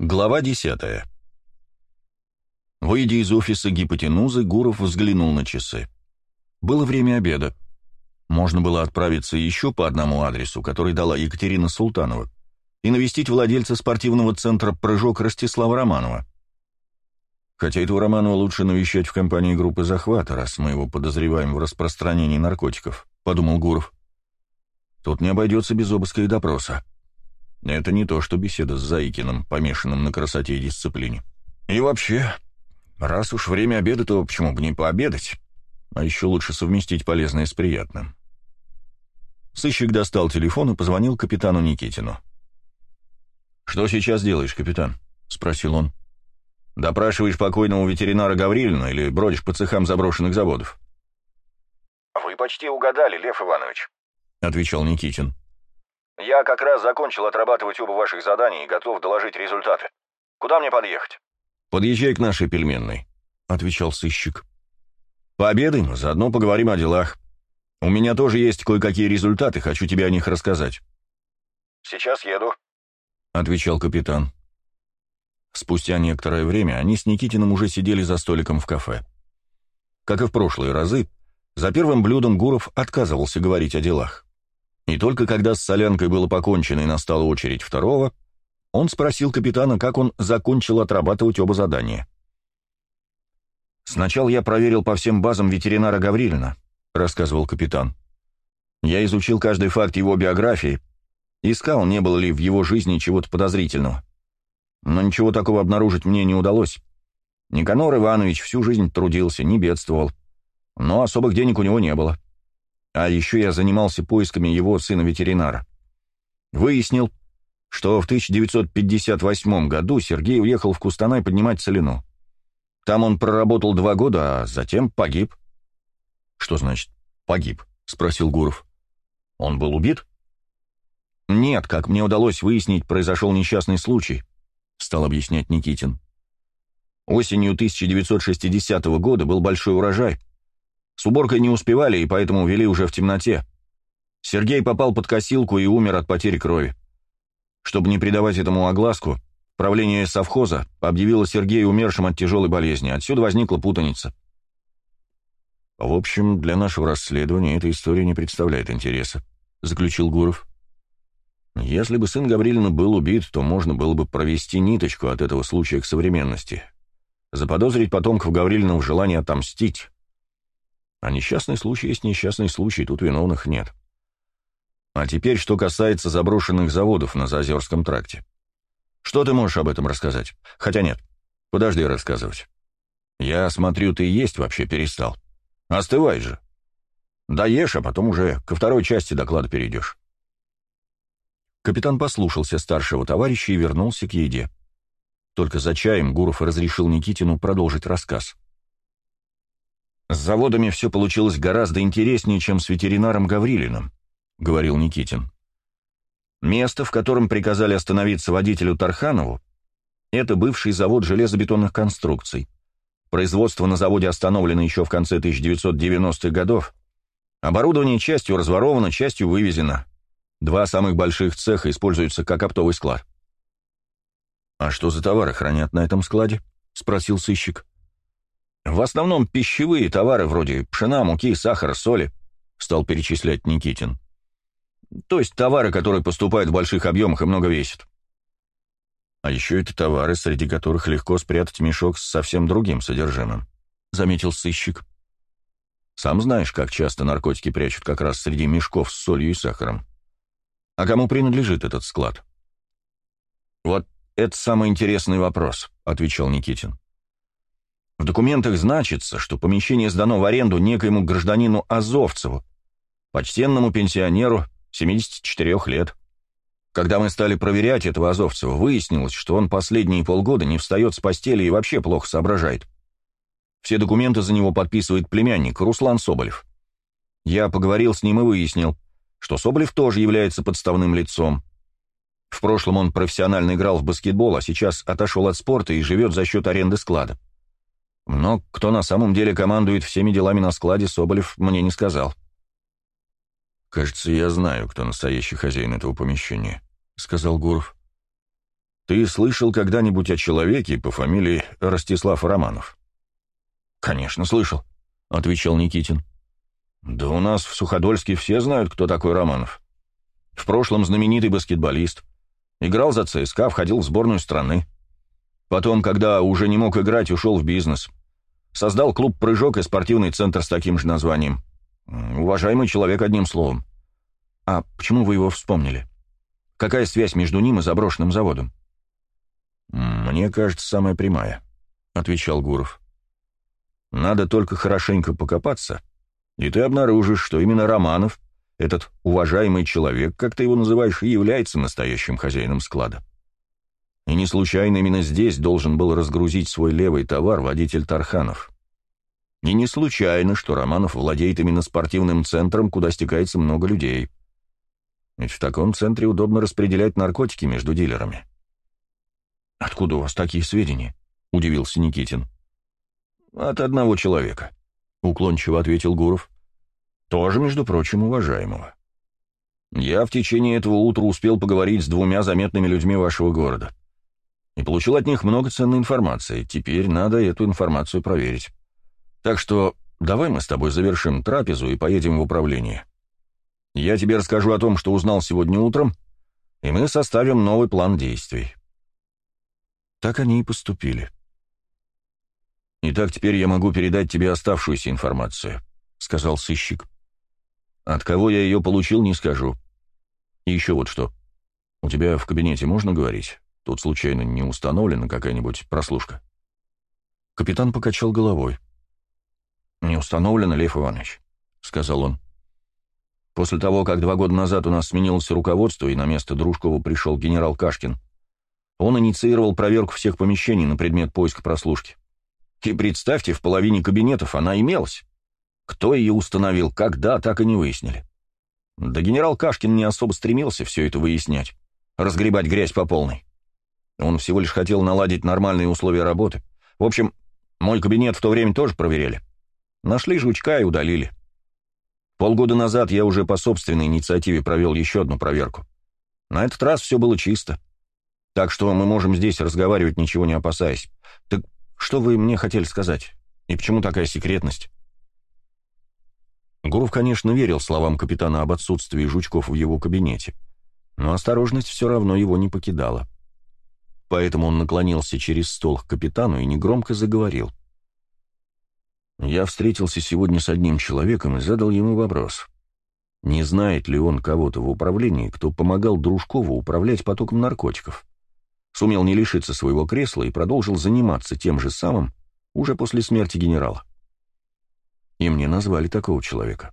Глава 10. Выйдя из офиса гипотенузы, Гуров взглянул на часы. Было время обеда. Можно было отправиться еще по одному адресу, который дала Екатерина Султанова, и навестить владельца спортивного центра «Прыжок» Ростислава Романова. Хотя этого Романова лучше навещать в компании группы захвата, раз мы его подозреваем в распространении наркотиков, подумал Гуров. Тут не обойдется без обыска и допроса. Это не то, что беседа с Заикиным, помешанным на красоте и дисциплине. И вообще, раз уж время обеда, то почему бы не пообедать? А еще лучше совместить полезное с приятным. Сыщик достал телефон и позвонил капитану Никитину. «Что сейчас делаешь, капитан?» — спросил он. «Допрашиваешь покойного ветеринара Гаврилина или бродишь по цехам заброшенных заводов?» «Вы почти угадали, Лев Иванович», — отвечал Никитин. Я как раз закончил отрабатывать оба ваших задания и готов доложить результаты. Куда мне подъехать?» «Подъезжай к нашей пельменной», — отвечал сыщик. «Пообедаем, заодно поговорим о делах. У меня тоже есть кое-какие результаты, хочу тебе о них рассказать». «Сейчас еду», — отвечал капитан. Спустя некоторое время они с Никитиным уже сидели за столиком в кафе. Как и в прошлые разы, за первым блюдом Гуров отказывался говорить о делах. И только когда с солянкой было покончено и настала очередь второго, он спросил капитана, как он закончил отрабатывать оба задания. «Сначала я проверил по всем базам ветеринара Гаврилина», — рассказывал капитан. «Я изучил каждый факт его биографии, искал, не было ли в его жизни чего-то подозрительного. Но ничего такого обнаружить мне не удалось. Никанор Иванович всю жизнь трудился, не бедствовал, но особых денег у него не было. А еще я занимался поисками его сына-ветеринара. Выяснил, что в 1958 году Сергей уехал в Кустанай поднимать целину. Там он проработал два года, а затем погиб. «Что значит «погиб»?» — спросил Гуров. «Он был убит?» «Нет, как мне удалось выяснить, произошел несчастный случай», — стал объяснять Никитин. Осенью 1960 года был большой урожай. С уборкой не успевали, и поэтому вели уже в темноте. Сергей попал под косилку и умер от потери крови. Чтобы не придавать этому огласку, правление совхоза объявило Сергея умершим от тяжелой болезни. Отсюда возникла путаница. «В общем, для нашего расследования эта история не представляет интереса», — заключил Гуров. «Если бы сын Гаврилина был убит, то можно было бы провести ниточку от этого случая к современности. Заподозрить потомков Гаврилина в желании отомстить. А несчастный случай есть несчастный случай, тут виновных нет. А теперь, что касается заброшенных заводов на Зазерском тракте. Что ты можешь об этом рассказать? Хотя нет, подожди рассказывать. Я смотрю, ты есть вообще перестал. Остывай же. Доешь, а потом уже ко второй части доклада перейдешь. Капитан послушался старшего товарища и вернулся к еде. Только за чаем Гуров разрешил Никитину продолжить рассказ. — «С заводами все получилось гораздо интереснее, чем с ветеринаром Гаврилиным», — говорил Никитин. «Место, в котором приказали остановиться водителю Тарханову, это бывший завод железобетонных конструкций. Производство на заводе остановлено еще в конце 1990-х годов. Оборудование частью разворовано, частью вывезено. Два самых больших цеха используются как оптовый склад. «А что за товары хранят на этом складе?» — спросил сыщик. В основном пищевые товары вроде пшена, муки, сахара, соли, стал перечислять Никитин. То есть товары, которые поступают в больших объемах и много весят. А еще это товары, среди которых легко спрятать мешок с совсем другим содержимым, заметил сыщик. Сам знаешь, как часто наркотики прячут как раз среди мешков с солью и сахаром. А кому принадлежит этот склад? Вот это самый интересный вопрос, отвечал Никитин. В документах значится, что помещение сдано в аренду некоему гражданину Азовцеву, почтенному пенсионеру 74 лет. Когда мы стали проверять этого Азовцева, выяснилось, что он последние полгода не встает с постели и вообще плохо соображает. Все документы за него подписывает племянник Руслан Соболев. Я поговорил с ним и выяснил, что Соболев тоже является подставным лицом. В прошлом он профессионально играл в баскетбол, а сейчас отошел от спорта и живет за счет аренды склада. Но кто на самом деле командует всеми делами на складе, Соболев мне не сказал. «Кажется, я знаю, кто настоящий хозяин этого помещения», — сказал Гуров. Ты слышал когда-нибудь о человеке по фамилии Ростислав Романов? Конечно, слышал, отвечал Никитин. Да у нас в Суходольске все знают, кто такой Романов. В прошлом знаменитый баскетболист. Играл за ЦСКА, входил в сборную страны. Потом, когда уже не мог играть, ушел в бизнес. Создал клуб «Прыжок» и спортивный центр с таким же названием. Уважаемый человек, одним словом. А почему вы его вспомнили? Какая связь между ним и заброшенным заводом? «Мне кажется, самая прямая», — отвечал Гуров. «Надо только хорошенько покопаться, и ты обнаружишь, что именно Романов, этот уважаемый человек, как ты его называешь, и является настоящим хозяином склада. И не случайно именно здесь должен был разгрузить свой левый товар водитель Тарханов. И не случайно, что Романов владеет именно спортивным центром, куда стекается много людей. Ведь в таком центре удобно распределять наркотики между дилерами. «Откуда у вас такие сведения?» — удивился Никитин. «От одного человека», — уклончиво ответил Гуров. «Тоже, между прочим, уважаемого. Я в течение этого утра успел поговорить с двумя заметными людьми вашего города и получил от них много ценной информации. Теперь надо эту информацию проверить. Так что давай мы с тобой завершим трапезу и поедем в управление. Я тебе расскажу о том, что узнал сегодня утром, и мы составим новый план действий». Так они и поступили. «Итак, теперь я могу передать тебе оставшуюся информацию», — сказал сыщик. «От кого я ее получил, не скажу. И еще вот что. У тебя в кабинете можно говорить? Тут случайно не установлена какая-нибудь прослушка?» Капитан покачал головой. «Не установлено, Лев Иванович», — сказал он. «После того, как два года назад у нас сменилось руководство, и на место Дружкова пришел генерал Кашкин, он инициировал проверку всех помещений на предмет поиска прослушки. И представьте, в половине кабинетов она имелась. Кто ее установил, когда, так и не выяснили. Да генерал Кашкин не особо стремился все это выяснять, разгребать грязь по полной. Он всего лишь хотел наладить нормальные условия работы. В общем, мой кабинет в то время тоже проверяли. Нашли жучка и удалили. Полгода назад я уже по собственной инициативе провел еще одну проверку. На этот раз все было чисто. Так что мы можем здесь разговаривать, ничего не опасаясь. Так что вы мне хотели сказать? И почему такая секретность?» Гуров, конечно, верил словам капитана об отсутствии жучков в его кабинете, но осторожность все равно его не покидала. Поэтому он наклонился через стол к капитану и негромко заговорил. «Я встретился сегодня с одним человеком и задал ему вопрос. Не знает ли он кого-то в управлении, кто помогал Дружкову управлять потоком наркотиков? Сумел не лишиться своего кресла и продолжил заниматься тем же самым уже после смерти генерала. И мне назвали такого человека.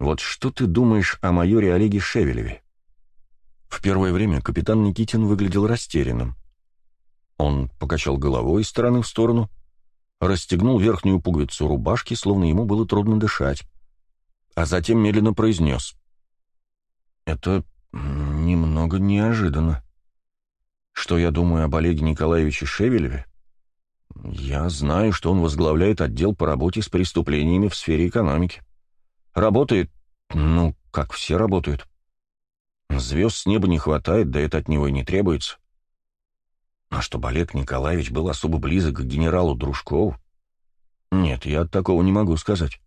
Вот что ты думаешь о майоре Олеге Шевелеве? В первое время капитан Никитин выглядел растерянным. Он покачал головой из стороны в сторону, расстегнул верхнюю пуговицу рубашки, словно ему было трудно дышать, а затем медленно произнес. «Это немного неожиданно. Что я думаю об Олеге Николаевиче Шевелеве? Я знаю, что он возглавляет отдел по работе с преступлениями в сфере экономики. Работает, ну, как все работают. Звезд с неба не хватает, да это от него и не требуется. А чтобы Олег Николаевич был особо близок к генералу Дружкову? Нет, я от такого не могу сказать.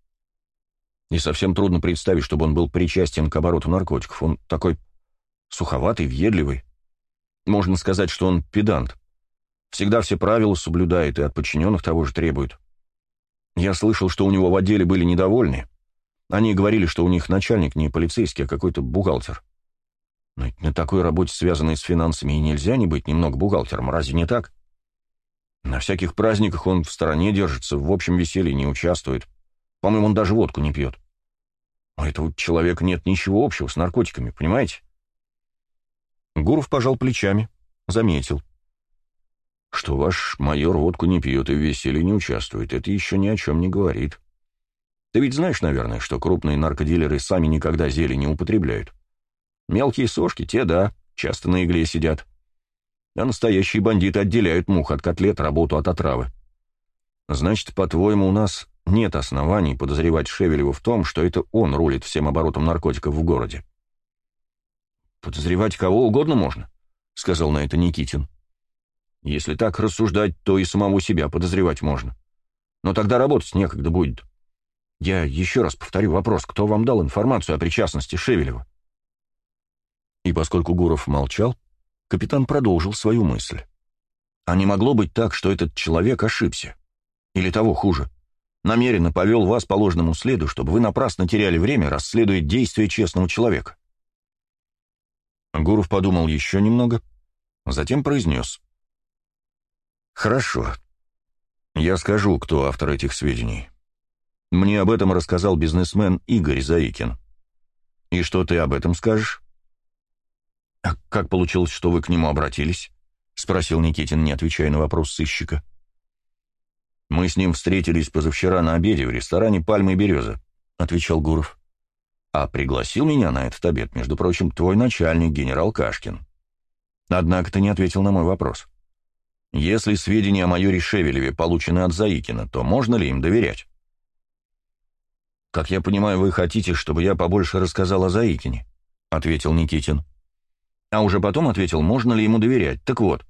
И совсем трудно представить, чтобы он был причастен к обороту наркотиков. Он такой суховатый, въедливый. Можно сказать, что он педант. Всегда все правила соблюдает и от подчиненных того же требует. Я слышал, что у него в отделе были недовольны. Они говорили, что у них начальник не полицейский, а какой-то бухгалтер. Но ведь на такой работе, связанной с финансами, и нельзя не быть немного бухгалтером, разве не так? На всяких праздниках он в стороне держится, в общем веселье не участвует. По-моему, он даже водку не пьет. У этого человека нет ничего общего с наркотиками, понимаете? Гуров пожал плечами, заметил. Что ваш майор водку не пьет и в веселье не участвует, это еще ни о чем не говорит. Ты ведь знаешь, наверное, что крупные наркодилеры сами никогда зелье не употребляют. Мелкие сошки, те, да, часто на игле сидят. А настоящие бандиты отделяют мух от котлет, работу от отравы. Значит, по-твоему, у нас нет оснований подозревать Шевелева в том, что это он рулит всем оборотом наркотиков в городе. «Подозревать кого угодно можно», — сказал на это Никитин. «Если так рассуждать, то и самого себя подозревать можно. Но тогда работать некогда будет. Я еще раз повторю вопрос, кто вам дал информацию о причастности Шевелева?» И поскольку Гуров молчал, капитан продолжил свою мысль. А не могло быть так, что этот человек ошибся? Или того хуже, намеренно повел вас по ложному следу, чтобы вы напрасно теряли время, расследуя действия честного человека? Гуров подумал еще немного, затем произнес. «Хорошо. Я скажу, кто автор этих сведений. Мне об этом рассказал бизнесмен Игорь Заикин. И что ты об этом скажешь?» «А как получилось, что вы к нему обратились?» — спросил Никитин, не отвечая на вопрос сыщика. «Мы с ним встретились позавчера на обеде в ресторане «Пальмы и береза», — отвечал Гуров. «А пригласил меня на этот обед, между прочим, твой начальник, генерал Кашкин. Однако ты не ответил на мой вопрос. Если сведения о майоре Шевелеве получены от Заикина, то можно ли им доверять?» «Как я понимаю, вы хотите, чтобы я побольше рассказал о Заикине?» — ответил Никитин. А уже потом ответил, можно ли ему доверять. Так вот,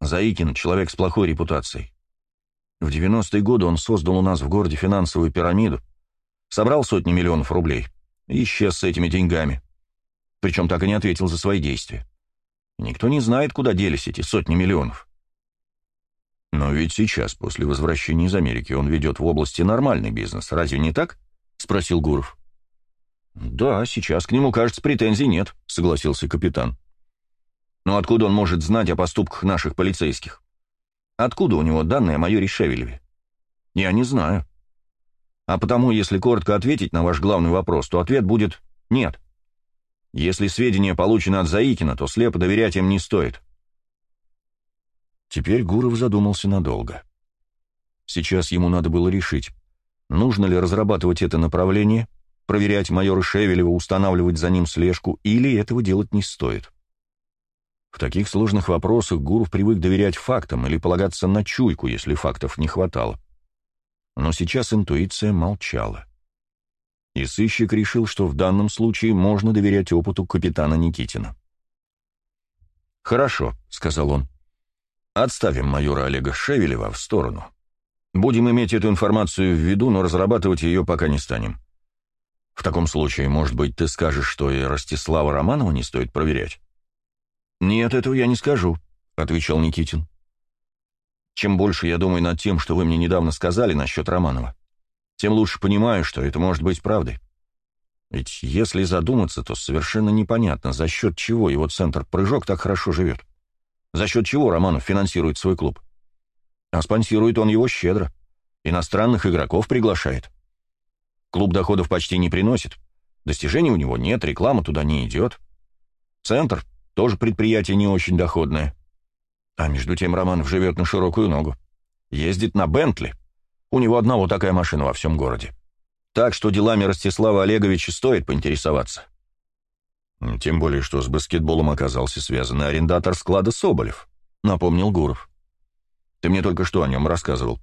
Заикин — человек с плохой репутацией. В 90-е годы он создал у нас в городе финансовую пирамиду, собрал сотни миллионов рублей и исчез с этими деньгами. Причем так и не ответил за свои действия. Никто не знает, куда делись эти сотни миллионов. Но ведь сейчас, после возвращения из Америки, он ведет в области нормальный бизнес. Разве не так? Спросил Гуров. Да, сейчас к нему, кажется, претензий нет, согласился капитан. Но откуда он может знать о поступках наших полицейских? Откуда у него данные о майоре Шевелеве? Я не знаю. А потому, если коротко ответить на ваш главный вопрос, то ответ будет «нет». Если сведения получены от Заикина, то слепо доверять им не стоит. Теперь Гуров задумался надолго. Сейчас ему надо было решить, нужно ли разрабатывать это направление, проверять майора Шевелева, устанавливать за ним слежку, или этого делать не стоит. В таких сложных вопросах Гуров привык доверять фактам или полагаться на чуйку, если фактов не хватало. Но сейчас интуиция молчала. И сыщик решил, что в данном случае можно доверять опыту капитана Никитина. «Хорошо», — сказал он. «Отставим майора Олега Шевелева в сторону. Будем иметь эту информацию в виду, но разрабатывать ее пока не станем. В таком случае, может быть, ты скажешь, что и Ростислава Романова не стоит проверять?» «Нет, этого я не скажу», — отвечал Никитин. «Чем больше я думаю над тем, что вы мне недавно сказали насчет Романова, тем лучше понимаю, что это может быть правдой. Ведь если задуматься, то совершенно непонятно, за счет чего его центр «Прыжок» так хорошо живет. За счет чего Романов финансирует свой клуб. А спонсирует он его щедро. Иностранных игроков приглашает. Клуб доходов почти не приносит. Достижений у него нет, реклама туда не идет. Центр тоже предприятие не очень доходное. А между тем Романов живет на широкую ногу. Ездит на Бентли. У него одного такая машина во всем городе. Так что делами Ростислава Олеговича стоит поинтересоваться. Тем более, что с баскетболом оказался связан арендатор склада Соболев, напомнил Гуров. Ты мне только что о нем рассказывал.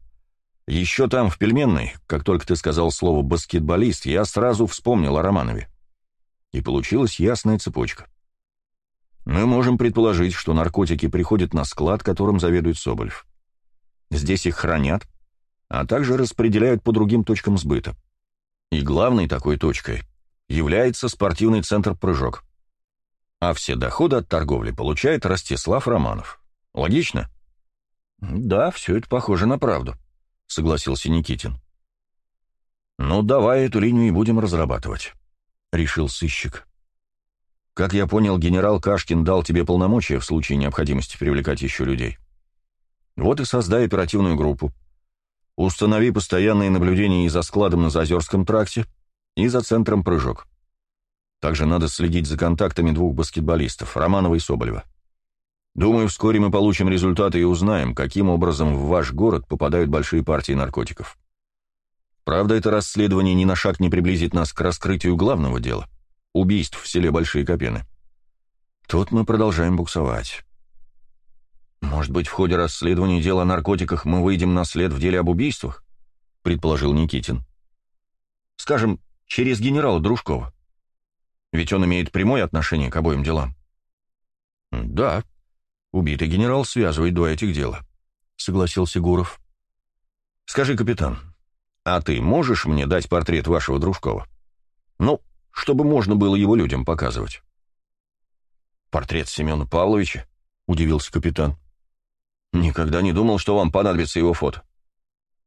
Еще там, в пельменной, как только ты сказал слово «баскетболист», я сразу вспомнил о Романове. И получилась ясная цепочка. Мы можем предположить, что наркотики приходят на склад, которым заведует Соболев. Здесь их хранят, а также распределяют по другим точкам сбыта. И главной такой точкой является спортивный центр «Прыжок». А все доходы от торговли получает Ростислав Романов. Логично? Да, все это похоже на правду, согласился Никитин. Ну, давай эту линию и будем разрабатывать, решил сыщик. Как я понял, генерал Кашкин дал тебе полномочия в случае необходимости привлекать еще людей. Вот и создай оперативную группу. Установи постоянные наблюдения и за складом на Зазерском тракте, и за центром прыжок. Также надо следить за контактами двух баскетболистов, Романова и Соболева. Думаю, вскоре мы получим результаты и узнаем, каким образом в ваш город попадают большие партии наркотиков. Правда, это расследование ни на шаг не приблизит нас к раскрытию главного дела убийств в селе Большие Копены. Тут мы продолжаем буксовать. Может быть, в ходе расследования дела о наркотиках мы выйдем на след в деле об убийствах? Предположил Никитин. Скажем, через генерала Дружкова. Ведь он имеет прямое отношение к обоим делам. Да, Убитый генерал связывает два этих дела, — согласился Гуров. Скажи, капитан, а ты можешь мне дать портрет вашего Дружкова? Ну, чтобы можно было его людям показывать. Портрет Семена Павловича? — удивился капитан. Никогда не думал, что вам понадобится его фото.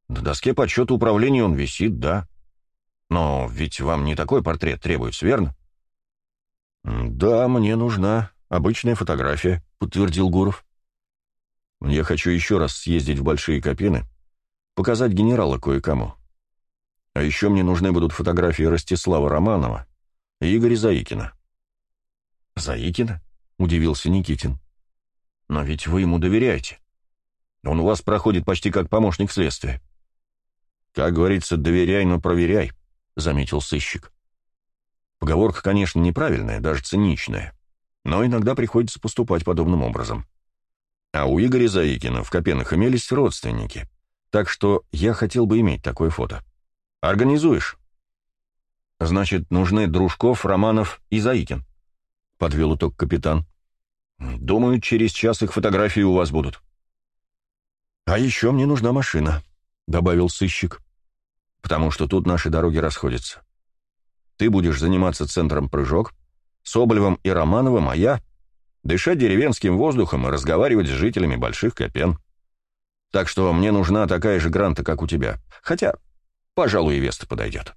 На доске подсчета управления он висит, да. Но ведь вам не такой портрет требуется, верно? Да, мне нужна обычная фотография, подтвердил Гуров. Я хочу еще раз съездить в Большие Копины, показать генерала кое-кому. А еще мне нужны будут фотографии Ростислава Романова и Игоря Заикина. «Заикина?» — удивился Никитин. «Но ведь вы ему доверяете. Он у вас проходит почти как помощник следствия». «Как говорится, доверяй, но проверяй», — заметил сыщик. Поговорка, конечно, неправильная, даже циничная, но иногда приходится поступать подобным образом. А у Игоря Заикина в Копенах имелись родственники, так что я хотел бы иметь такое фото. Организуешь? Значит, нужны Дружков, Романов и Заикин, — подвел итог капитан. Думаю, через час их фотографии у вас будут. А еще мне нужна машина, — добавил сыщик, — потому что тут наши дороги расходятся. Ты будешь заниматься центром прыжок, Соболевым и Романовым, а я — дышать деревенским воздухом и разговаривать с жителями Больших Копен. Так что мне нужна такая же гранта, как у тебя. Хотя, пожалуй, и Веста подойдет.